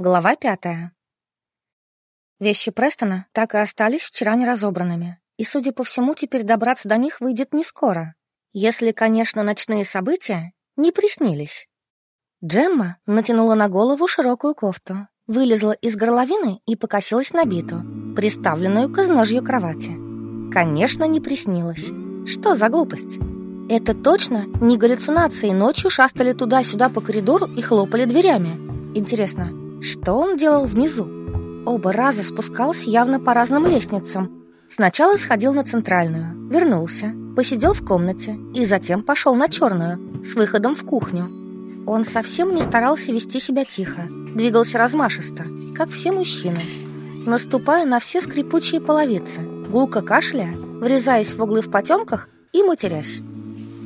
Глава пятая. Вещи Престона так и остались вчера неразобранными, и, судя по всему, теперь добраться до них выйдет не скоро, если, конечно, ночные события не приснились. Джемма натянула на голову широкую кофту, вылезла из горловины и покосилась на биту, приставленную к изножью кровати. Конечно, не приснилось. Что за глупость? Это точно не галлюцинации ночью шастали туда-сюда по коридору и хлопали дверями. Интересно, что он делал внизу? Оба раза спускался явно по разным лестницам. Сначала сходил на центральную, вернулся, посидел в комнате и затем пошел на черную, с выходом в кухню. Он совсем не старался вести себя тихо, двигался размашисто, как все мужчины, наступая на все скрипучие половицы, гулко кашляя, врезаясь в углы в потемках и матерясь.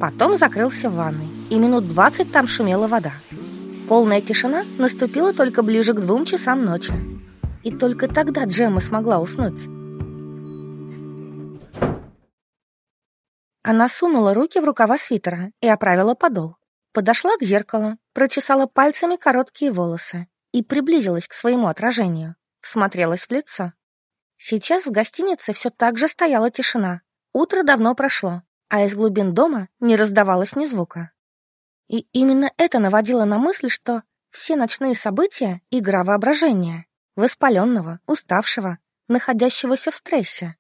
Потом закрылся в ванной, и минут двадцать там шумела вода. Полная тишина наступила только ближе к двум часам ночи. И только тогда Джемма смогла уснуть. Она сунула руки в рукава свитера и оправила подол. Подошла к зеркалу, прочесала пальцами короткие волосы и приблизилась к своему отражению. Смотрелась в лицо. Сейчас в гостинице все так же стояла тишина. Утро давно прошло, а из глубин дома не раздавалось ни звука. И именно это наводило на мысль, что все ночные события — игра воображения, воспаленного, уставшего, находящегося в стрессе.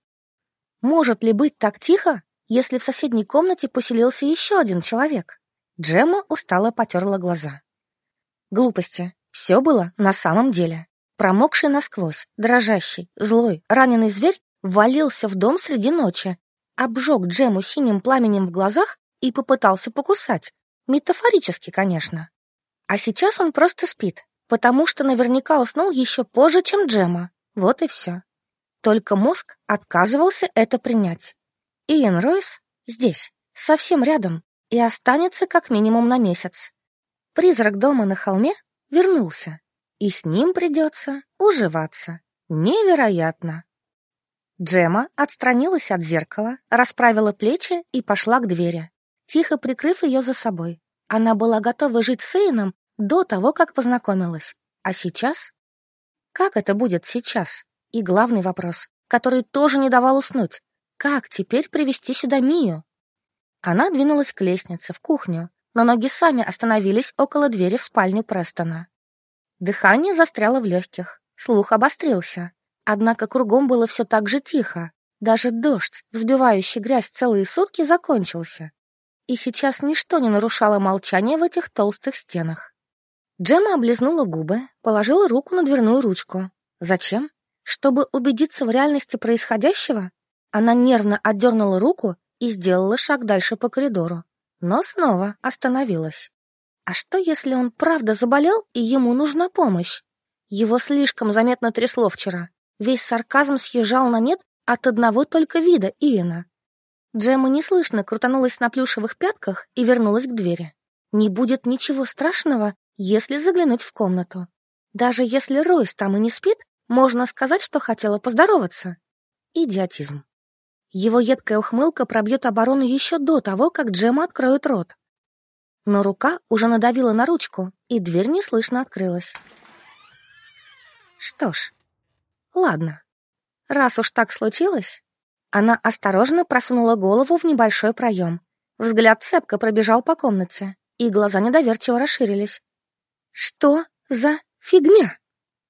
Может ли быть так тихо, если в соседней комнате поселился еще один человек? Джемма устало потерла глаза. Глупости. Все было на самом деле. Промокший насквозь, дрожащий, злой, раненый зверь ввалился в дом среди ночи, обжег Джему синим пламенем в глазах и попытался покусать, Метафорически, конечно. А сейчас он просто спит, потому что наверняка уснул еще позже, чем Джема. Вот и все. Только мозг отказывался это принять. Иэн Ройс здесь, совсем рядом, и останется как минимум на месяц. Призрак дома на холме вернулся, и с ним придется уживаться. Невероятно. Джема отстранилась от зеркала, расправила плечи и пошла к двери тихо прикрыв ее за собой. Она была готова жить с Иеном до того, как познакомилась. А сейчас? Как это будет сейчас? И главный вопрос, который тоже не давал уснуть. Как теперь привести сюда Мию? Она двинулась к лестнице, в кухню, но ноги сами остановились около двери в спальню Престона. Дыхание застряло в легких, слух обострился. Однако кругом было все так же тихо. Даже дождь, взбивающий грязь целые сутки, закончился и сейчас ничто не нарушало молчание в этих толстых стенах. Джема облизнула губы, положила руку на дверную ручку. Зачем? Чтобы убедиться в реальности происходящего? Она нервно отдернула руку и сделала шаг дальше по коридору, но снова остановилась. А что, если он правда заболел и ему нужна помощь? Его слишком заметно трясло вчера. Весь сарказм съезжал на нет от одного только вида Иена. Джема неслышно крутанулась на плюшевых пятках и вернулась к двери. Не будет ничего страшного, если заглянуть в комнату. Даже если Ройс там и не спит, можно сказать, что хотела поздороваться. Идиотизм. Его едкая ухмылка пробьет оборону еще до того, как Джема откроет рот. Но рука уже надавила на ручку, и дверь неслышно открылась. Что ж, ладно. Раз уж так случилось, она осторожно просунула голову в небольшой проем. Взгляд цепко пробежал по комнате, и глаза недоверчиво расширились. «Что за фигня?»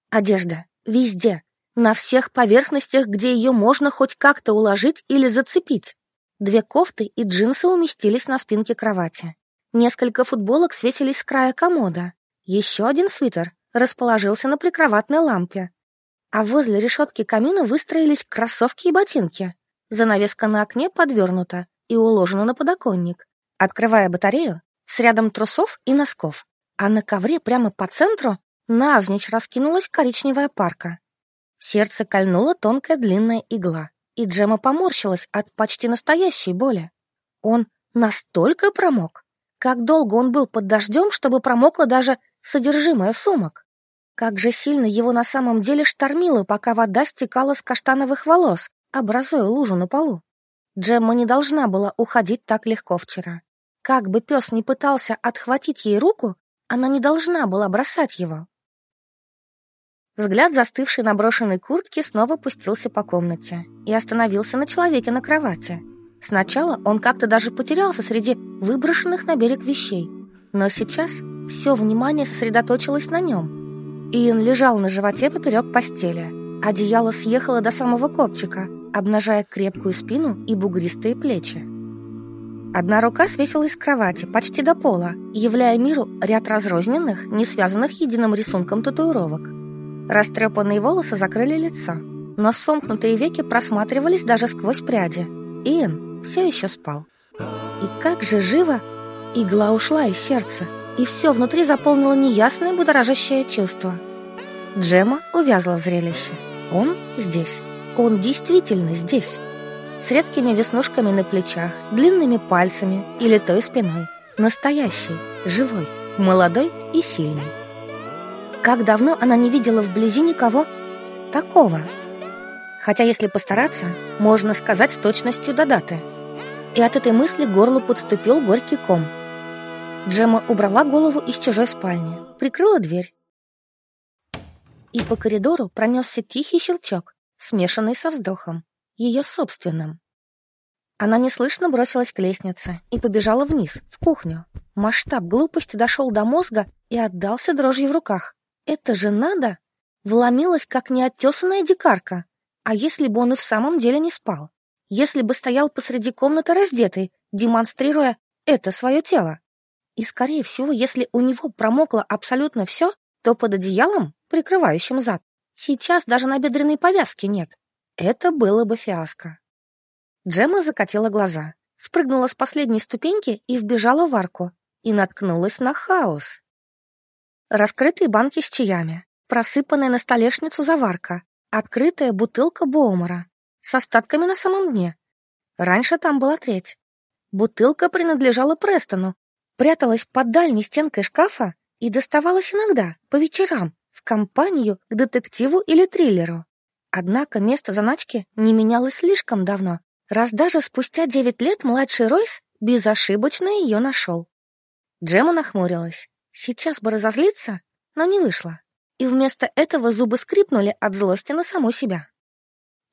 Одежда. Везде. На всех поверхностях, где ее можно хоть как-то уложить или зацепить. Две кофты и джинсы уместились на спинке кровати. Несколько футболок светились с края комода. Еще один свитер расположился на прикроватной лампе. А возле решетки камина выстроились кроссовки и ботинки. Занавеска на окне подвернута и уложена на подоконник, открывая батарею с рядом трусов и носков. А на ковре прямо по центру навзничь раскинулась коричневая парка. Сердце кольнула тонкая длинная игла, и Джема поморщилась от почти настоящей боли. Он настолько промок. Как долго он был под дождем, чтобы промокло даже содержимое сумок. Как же сильно его на самом деле штормило, пока вода стекала с каштановых волос, образуя лужу на полу. Джемма не должна была уходить так легко вчера. Как бы пес ни пытался отхватить ей руку, она не должна была бросать его. Взгляд, застывший на брошенной куртке, снова пустился по комнате и остановился на человеке на кровати. Сначала он как-то даже потерялся среди выброшенных на берег вещей, но сейчас все внимание сосредоточилось на нем. Иэн лежал на животе поперек постели. Одеяло съехало до самого копчика, обнажая крепкую спину и бугристые плечи. Одна рука свесилась с кровати почти до пола, являя миру ряд разрозненных, не связанных единым рисунком татуировок. Растрепанные волосы закрыли лицо, но сомкнутые веки просматривались даже сквозь пряди. Иэн все еще спал. И как же живо игла ушла из сердца, и все внутри заполнило неясное будоражащее чувство. Джема увязла в зрелище. Он здесь. Он действительно здесь. С редкими веснушками на плечах, длинными пальцами или той спиной. Настоящий, живой, молодой и сильный. Как давно она не видела вблизи никого такого. Хотя, если постараться, можно сказать с точностью до даты. И от этой мысли горлу подступил горький ком. Джема убрала голову из чужой спальни, прикрыла дверь. И по коридору пронесся тихий щелчок, смешанный со вздохом, ее собственным. Она неслышно бросилась к лестнице и побежала вниз, в кухню. Масштаб глупости дошел до мозга и отдался дрожью в руках. Это же надо! Вломилась, как неоттесанная дикарка. А если бы он и в самом деле не спал? Если бы стоял посреди комнаты раздетый, демонстрируя это свое тело? И, скорее всего, если у него промокло абсолютно все, то под одеялом, прикрывающим зад, сейчас даже набедренной повязки нет. Это было бы фиаско. Джема закатила глаза, спрыгнула с последней ступеньки и вбежала в арку, и наткнулась на хаос. Раскрытые банки с чаями, просыпанная на столешницу заварка, открытая бутылка Боумара с остатками на самом дне. Раньше там была треть. Бутылка принадлежала Престону, пряталась под дальней стенкой шкафа и доставалась иногда, по вечерам, компанию к детективу или триллеру. Однако место заначки не менялось слишком давно, раз даже спустя девять лет младший Ройс безошибочно ее нашел. Джема нахмурилась. Сейчас бы разозлиться, но не вышло. И вместо этого зубы скрипнули от злости на саму себя.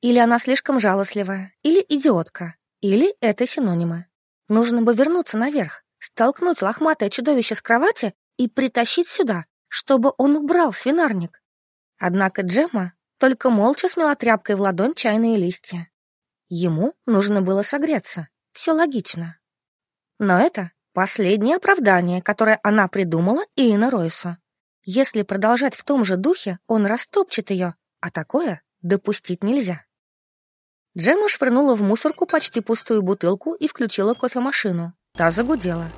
Или она слишком жалостливая, или идиотка, или это синонимы. Нужно бы вернуться наверх, столкнуть лохматое чудовище с кровати и притащить сюда, чтобы он убрал свинарник. Однако Джемма только молча смела тряпкой в ладонь чайные листья. Ему нужно было согреться. Все логично. Но это Последнее оправдание, которое она придумала Иэна Ройсу. Если продолжать в том же духе, он растопчет ее, а такое допустить нельзя. Джема швырнула в мусорку почти пустую бутылку и включила кофемашину. Та загудела.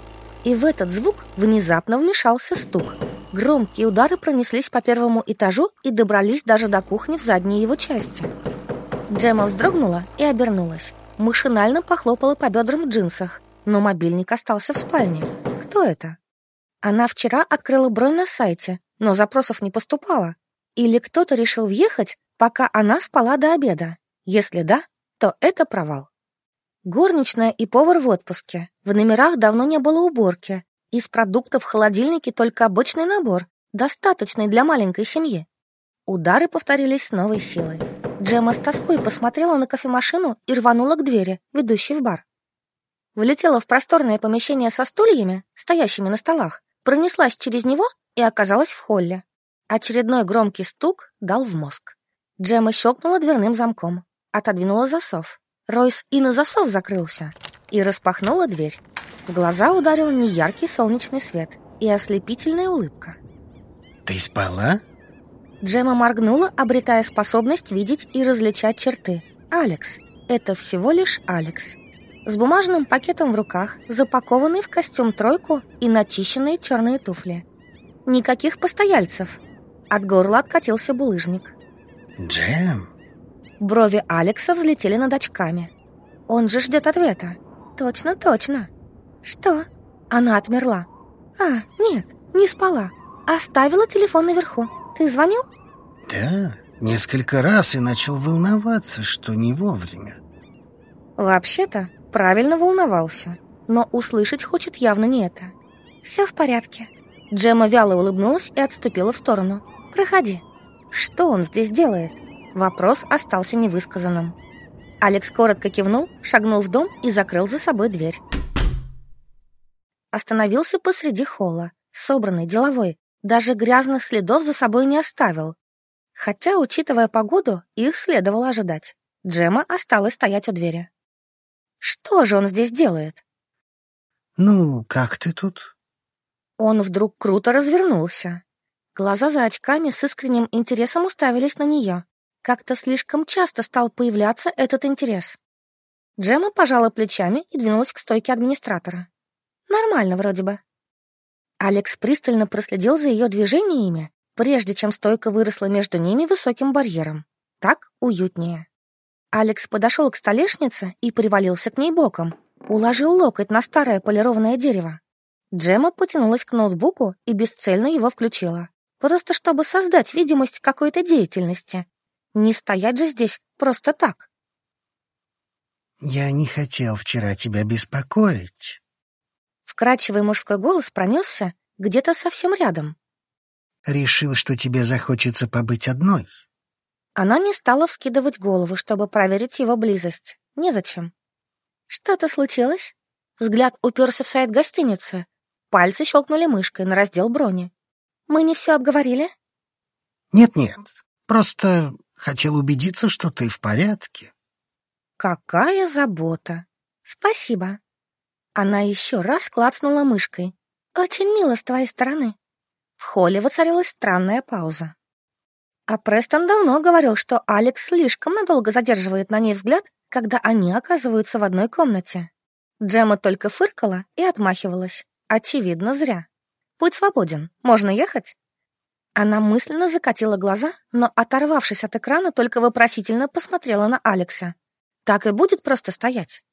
И в этот звук внезапно вмешался стук. Громкие удары пронеслись по первому этажу и добрались даже до кухни в задней его части. Джема вздрогнула и обернулась. Машинально похлопала по бедрам в джинсах но мобильник остался в спальне. Кто это? Она вчера открыла бронь на сайте, но запросов не поступало. Или кто-то решил въехать, пока она спала до обеда? Если да, то это провал. Горничная и повар в отпуске. В номерах давно не было уборки. Из продуктов в холодильнике только обычный набор, достаточный для маленькой семьи. Удары повторились с новой силой. Джема с тоской посмотрела на кофемашину и рванула к двери, ведущей в бар. Влетела в просторное помещение со стульями, стоящими на столах, пронеслась через него и оказалась в холле. Очередной громкий стук дал в мозг. Джема щелкнула дверным замком, отодвинула засов. Ройс и на засов закрылся и распахнула дверь. В глаза ударил неяркий солнечный свет и ослепительная улыбка. «Ты спала?» Джема моргнула, обретая способность видеть и различать черты. «Алекс. Это всего лишь Алекс с бумажным пакетом в руках, запакованный в костюм тройку и начищенные черные туфли. Никаких постояльцев. От горла откатился булыжник. «Джем?» Брови Алекса взлетели над очками. Он же ждет ответа. «Точно, точно». «Что?» Она отмерла. «А, нет, не спала. Оставила телефон наверху. Ты звонил?» «Да, несколько раз и начал волноваться, что не вовремя». «Вообще-то, Правильно волновался, но услышать хочет явно не это. «Все в порядке». Джема вяло улыбнулась и отступила в сторону. «Проходи». Что он здесь делает? Вопрос остался невысказанным. Алекс коротко кивнул, шагнул в дом и закрыл за собой дверь. Остановился посреди холла, собранный, деловой, даже грязных следов за собой не оставил. Хотя, учитывая погоду, их следовало ожидать. Джема осталась стоять у двери. Что же он здесь делает? «Ну, как ты тут?» Он вдруг круто развернулся. Глаза за очками с искренним интересом уставились на нее. Как-то слишком часто стал появляться этот интерес. Джема пожала плечами и двинулась к стойке администратора. Нормально вроде бы. Алекс пристально проследил за ее движениями, прежде чем стойка выросла между ними высоким барьером. Так уютнее. Алекс подошел к столешнице и привалился к ней боком, уложил локоть на старое полированное дерево. Джема потянулась к ноутбуку и бесцельно его включила просто чтобы создать видимость какой-то деятельности. Не стоять же здесь просто так. «Я не хотел вчера тебя беспокоить». Вкрадчивый мужской голос пронесся где-то совсем рядом. «Решил, что тебе захочется побыть одной». Она не стала вскидывать голову, чтобы проверить его близость. Незачем. «Что-то случилось?» Взгляд уперся в сайт гостиницы. Пальцы щелкнули мышкой на раздел брони. Мы не все обговорили? Нет-нет, просто хотел убедиться, что ты в порядке. Какая забота. Спасибо. Она еще раз клацнула мышкой. Очень мило с твоей стороны. В холле воцарилась странная пауза. А Престон давно говорил, что Алекс слишком надолго задерживает на ней взгляд, когда они оказываются в одной комнате. Джема только фыркала и отмахивалась. Очевидно, зря. Путь свободен. Можно ехать?» Она мысленно закатила глаза, но, оторвавшись от экрана, только вопросительно посмотрела на Алекса. Так и будет просто стоять.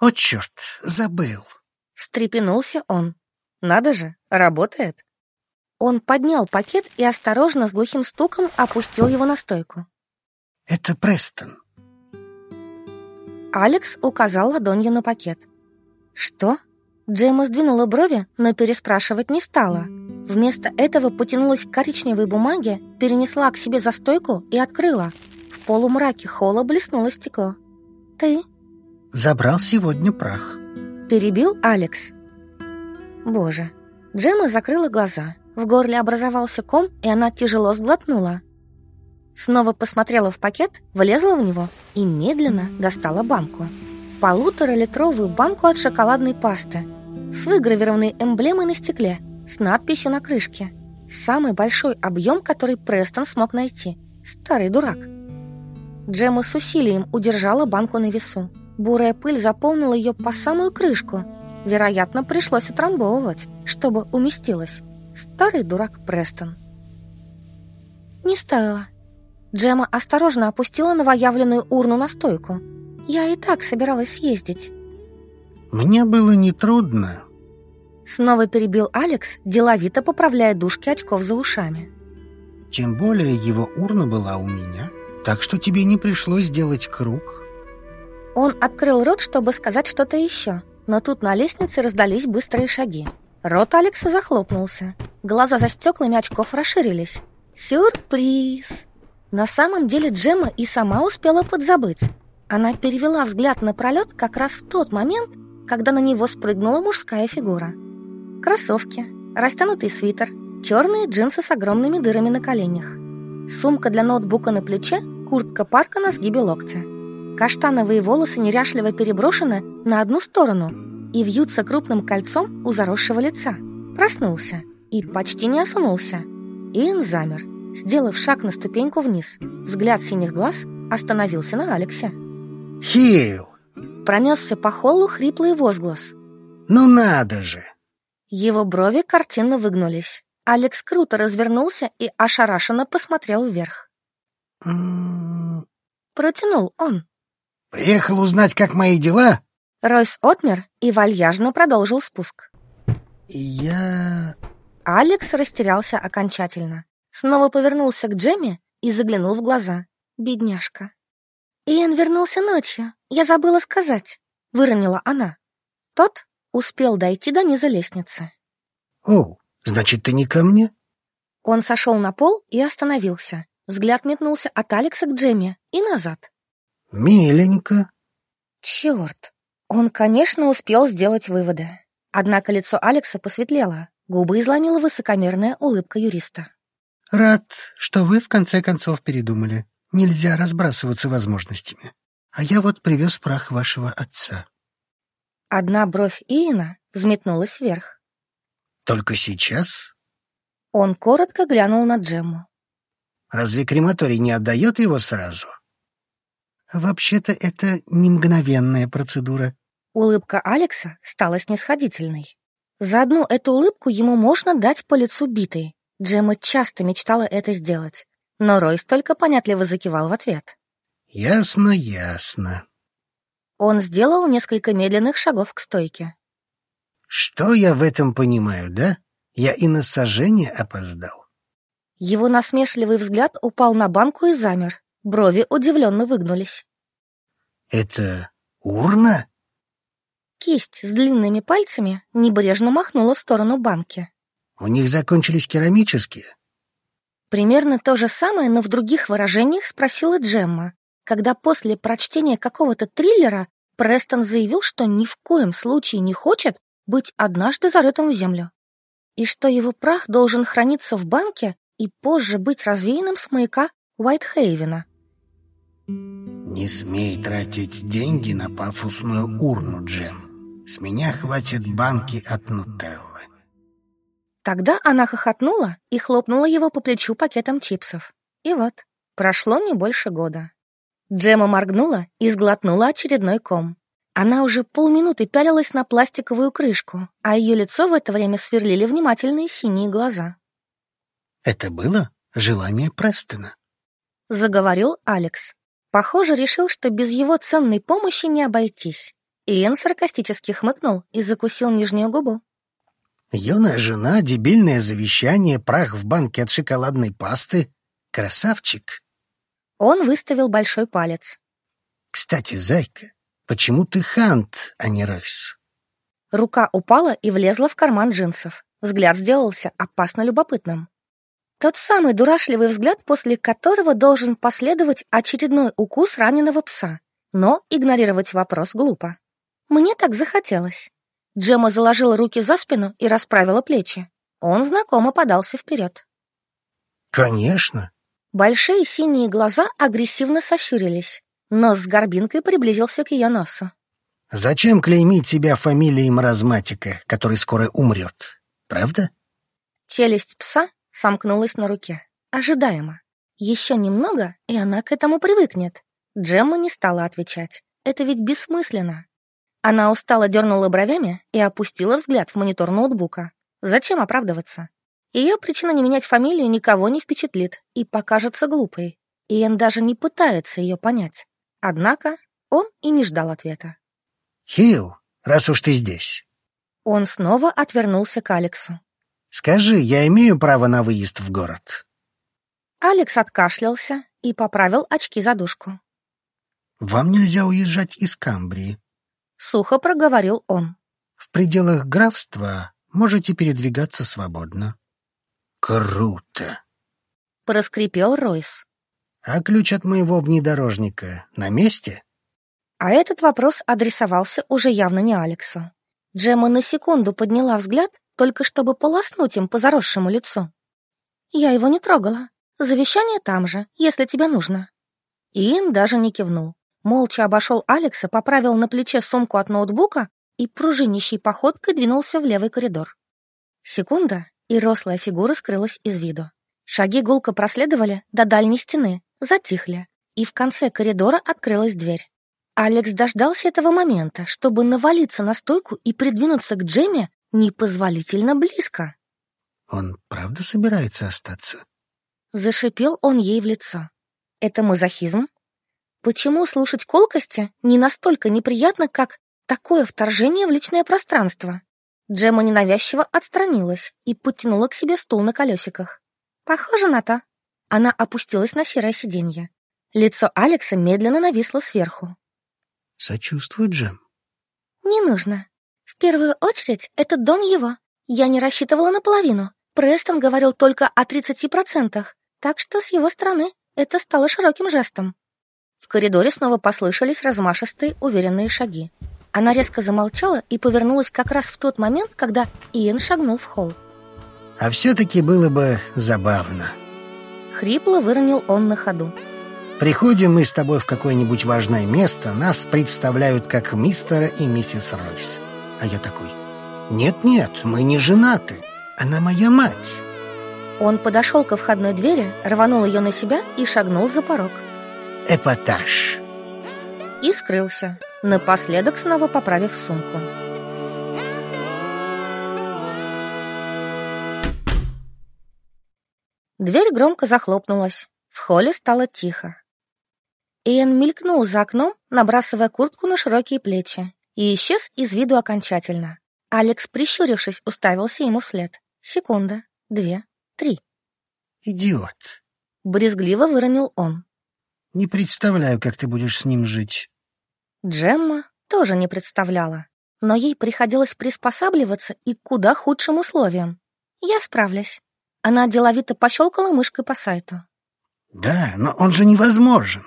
«О, черт, забыл!» Встрепенулся он. «Надо же, работает!» Он поднял пакет и осторожно с глухим стуком опустил его на стойку. «Это Престон». Алекс указал ладонью на пакет. «Что?» Джейма сдвинула брови, но переспрашивать не стала. Вместо этого потянулась к коричневой бумаге, перенесла к себе за стойку и открыла. В полумраке холла блеснуло стекло. «Ты?» «Забрал сегодня прах». Перебил Алекс. Боже. Джема закрыла глаза. В горле образовался ком, и она тяжело сглотнула. Снова посмотрела в пакет, влезла в него и медленно достала банку. Полуторалитровую банку от шоколадной пасты – с выгравированной эмблемой на стекле, с надписью на крышке. Самый большой объем, который Престон смог найти. Старый дурак. Джема с усилием удержала банку на весу. Бурая пыль заполнила ее по самую крышку. Вероятно, пришлось утрамбовывать, чтобы уместилась. Старый дурак Престон. Не стоило. Джема осторожно опустила новоявленную урну на стойку. Я и так собиралась съездить. Мне было нетрудно. Снова перебил Алекс, деловито поправляя дужки очков за ушами. Тем более его урна была у меня, так что тебе не пришлось делать круг. Он открыл рот, чтобы сказать что-то еще, но тут на лестнице раздались быстрые шаги. Рот Алекса захлопнулся. Глаза за стеклами очков расширились. Сюрприз! На самом деле Джема и сама успела подзабыть. Она перевела взгляд на пролет как раз в тот момент, когда на него спрыгнула мужская фигура. Кроссовки, растянутый свитер, черные джинсы с огромными дырами на коленях, сумка для ноутбука на плече, куртка парка на сгибе локтя. Каштановые волосы неряшливо переброшены на одну сторону и вьются крупным кольцом у заросшего лица. Проснулся и почти не осунулся. Иэн замер, сделав шаг на ступеньку вниз. Взгляд синих глаз остановился на Алексе. «Хилл!» Пронесся по холлу хриплый возглас. «Ну надо же!» Его брови картинно выгнулись. Алекс круто развернулся и ошарашенно посмотрел вверх. М-м. Протянул он. «Приехал узнать, как мои дела?» Ройс отмер и вальяжно продолжил спуск. «Я...» Алекс растерялся окончательно. Снова повернулся к Джемми и заглянул в глаза. Бедняжка. Иэн вернулся ночью. Я забыла сказать. Выронила она. Тот успел дойти до низа лестницы. «О, значит, ты не ко мне?» Он сошел на пол и остановился. Взгляд метнулся от Алекса к Джемме и назад. «Миленько». Черт! Он, конечно, успел сделать выводы. Однако лицо Алекса посветлело, губы изломила высокомерная улыбка юриста. «Рад, что вы в конце концов передумали. Нельзя разбрасываться возможностями. А я вот привез прах вашего отца». Одна бровь Иена взметнулась вверх. «Только сейчас?» Он коротко глянул на Джемму. «Разве крематорий не отдает его сразу?» «Вообще-то это не мгновенная процедура». Улыбка Алекса стала снисходительной. За одну эту улыбку ему можно дать по лицу битой. Джемма часто мечтала это сделать, но Ройс только понятливо закивал в ответ. «Ясно, ясно». Он сделал несколько медленных шагов к стойке. «Что я в этом понимаю, да? Я и на сожжение опоздал». Его насмешливый взгляд упал на банку и замер. Брови удивленно выгнулись. «Это урна?» Кисть с длинными пальцами небрежно махнула в сторону банки. «У них закончились керамические?» Примерно то же самое, но в других выражениях спросила Джемма, когда после прочтения какого-то триллера Престон заявил, что ни в коем случае не хочет быть однажды зарытым в землю, и что его прах должен храниться в банке и позже быть развеянным с маяка Уайтхейвена. «Не смей тратить деньги на пафосную урну, Джем. С меня хватит банки от нутеллы». Тогда она хохотнула и хлопнула его по плечу пакетом чипсов. И вот, прошло не больше года. Джема моргнула и сглотнула очередной ком. Она уже полминуты пялилась на пластиковую крышку, а ее лицо в это время сверлили внимательные синие глаза. «Это было желание Престона», — заговорил Алекс. Похоже, решил, что без его ценной помощи не обойтись. Иэн саркастически хмыкнул и закусил нижнюю губу. «Юная жена, дебильное завещание, прах в банке от шоколадной пасты. Красавчик!» Он выставил большой палец. «Кстати, зайка, почему ты хант, а не рысь?» Рука упала и влезла в карман джинсов. Взгляд сделался опасно любопытным. Тот самый дурашливый взгляд, после которого должен последовать очередной укус раненого пса. Но игнорировать вопрос глупо. Мне так захотелось. Джема заложила руки за спину и расправила плечи. Он знакомо подался вперед. «Конечно», Большие синие глаза агрессивно сощурились. Нос с горбинкой приблизился к ее носу. «Зачем клеймить себя фамилией маразматика, который скоро умрет? Правда?» Челюсть пса сомкнулась на руке. Ожидаемо. Еще немного, и она к этому привыкнет. Джемма не стала отвечать. Это ведь бессмысленно. Она устало дернула бровями и опустила взгляд в монитор ноутбука. Зачем оправдываться? Ее причина не менять фамилию никого не впечатлит и покажется глупой. Иэн даже не пытается ее понять. Однако он и не ждал ответа. «Хилл, раз уж ты здесь». Он снова отвернулся к Алексу. «Скажи, я имею право на выезд в город?» Алекс откашлялся и поправил очки-задушку. «Вам нельзя уезжать из Камбрии», — сухо проговорил он. «В пределах графства можете передвигаться свободно». «Круто!» — проскрипел Ройс. «А ключ от моего внедорожника на месте?» А этот вопрос адресовался уже явно не Алексу. Джемма на секунду подняла взгляд, только чтобы полоснуть им по заросшему лицу. «Я его не трогала. Завещание там же, если тебе нужно». Иэн даже не кивнул. Молча обошел Алекса, поправил на плече сумку от ноутбука и пружинищей походкой двинулся в левый коридор. Секунда, и рослая фигура скрылась из виду. Шаги гулко проследовали до дальней стены, затихли, и в конце коридора открылась дверь. Алекс дождался этого момента, чтобы навалиться на стойку и придвинуться к Джемме непозволительно близко. «Он правда собирается остаться?» Зашипел он ей в лицо. «Это мазохизм? Почему слушать колкости не настолько неприятно, как такое вторжение в личное пространство?» Джема ненавязчиво отстранилась и подтянула к себе стул на колесиках. «Похоже на то». Она опустилась на серое сиденье. Лицо Алекса медленно нависло сверху. «Сочувствую, Джем». «Не нужно. В первую очередь, этот дом его. Я не рассчитывала наполовину, Престон говорил только о 30%, так что с его стороны это стало широким жестом. В коридоре снова послышались размашистые, уверенные шаги. Она резко замолчала и повернулась как раз в тот момент, когда Иэн шагнул в холл. «А все-таки было бы забавно». Хрипло выронил он на ходу. Приходим мы с тобой в какое-нибудь важное место, нас представляют как мистера и миссис Ройс. А я такой, нет-нет, мы не женаты, она моя мать. Он подошел ко входной двери, рванул ее на себя и шагнул за порог. Эпатаж. И скрылся, напоследок снова поправив сумку. Дверь громко захлопнулась. В холле стало тихо. Иэн мелькнул за окном, набрасывая куртку на широкие плечи, и исчез из виду окончательно. Алекс, прищурившись, уставился ему вслед. Секунда, две, три. «Идиот!» — брезгливо выронил он. «Не представляю, как ты будешь с ним жить». Джемма тоже не представляла, но ей приходилось приспосабливаться и к куда худшим условиям. Я справлюсь. Она деловито пощелкала мышкой по сайту. «Да, но он же невозможен!»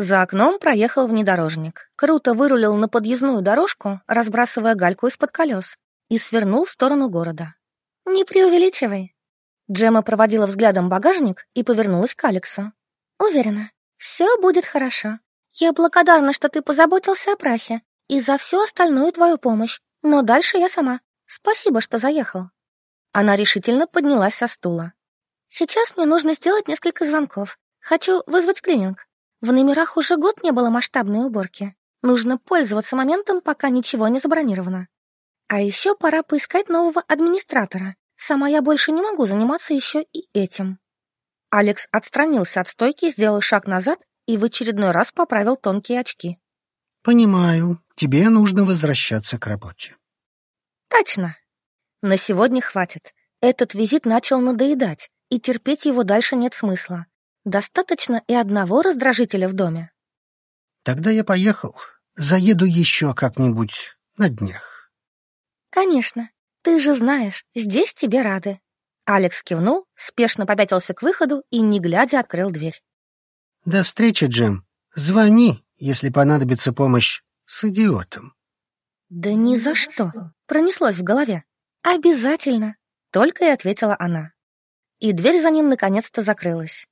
За окном проехал внедорожник, круто вырулил на подъездную дорожку, разбрасывая гальку из-под колес, и свернул в сторону города. «Не преувеличивай». Джема проводила взглядом багажник и повернулась к Алексу. «Уверена, все будет хорошо. Я благодарна, что ты позаботился о прахе и за всю остальную твою помощь, но дальше я сама. Спасибо, что заехал». Она решительно поднялась со стула. «Сейчас мне нужно сделать несколько звонков. Хочу вызвать клининг. В номерах уже год не было масштабной уборки. Нужно пользоваться моментом, пока ничего не забронировано. А еще пора поискать нового администратора. Сама я больше не могу заниматься еще и этим. Алекс отстранился от стойки, сделал шаг назад и в очередной раз поправил тонкие очки. «Понимаю, тебе нужно возвращаться к работе». «Точно. На сегодня хватит. Этот визит начал надоедать, и терпеть его дальше нет смысла. Достаточно и одного раздражителя в доме. Тогда я поехал. Заеду еще как-нибудь на днях. Конечно. Ты же знаешь, здесь тебе рады. Алекс кивнул, спешно попятился к выходу и, не глядя, открыл дверь. До встречи, Джем. Звони, если понадобится помощь с идиотом. Да ни за что. Пронеслось в голове. Обязательно. Только и ответила она. И дверь за ним наконец-то закрылась.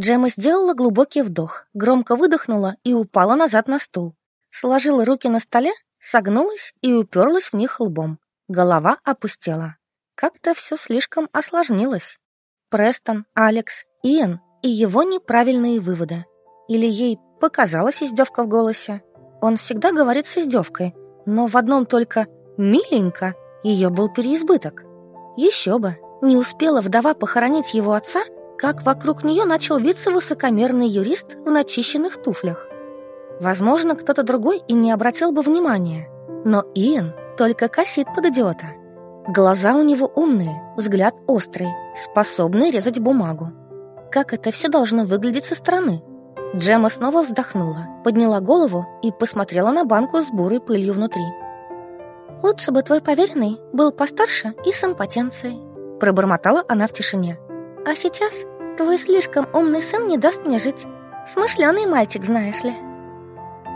Джема сделала глубокий вдох, громко выдохнула и упала назад на стул. Сложила руки на столе, согнулась и уперлась в них лбом. Голова опустела. Как-то все слишком осложнилось. Престон, Алекс, Иэн и его неправильные выводы. Или ей показалась издевка в голосе. Он всегда говорит с издевкой, но в одном только «миленько» ее был переизбыток. Еще бы, не успела вдова похоронить его отца — как вокруг нее начал виться высокомерный юрист в начищенных туфлях. Возможно, кто-то другой и не обратил бы внимания, но Иэн только косит под идиота. Глаза у него умные, взгляд острый, способный резать бумагу. Как это все должно выглядеть со стороны? Джема снова вздохнула, подняла голову и посмотрела на банку с бурой пылью внутри. «Лучше бы твой поверенный был постарше и с импотенцией», пробормотала она в тишине. «А сейчас Твой слишком умный сын не даст мне жить. Смышленый мальчик, знаешь ли.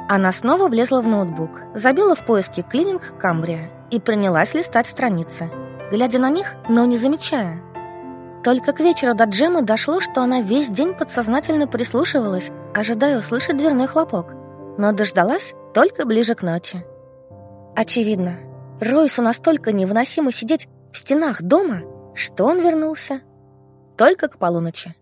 Она снова влезла в ноутбук, забила в поиске «Клининг Камбрия» и принялась листать страницы, глядя на них, но не замечая. Только к вечеру до Джемы дошло, что она весь день подсознательно прислушивалась, ожидая услышать дверной хлопок, но дождалась только ближе к ночи. Очевидно, Ройсу настолько невыносимо сидеть в стенах дома, что он вернулся только к полуночи.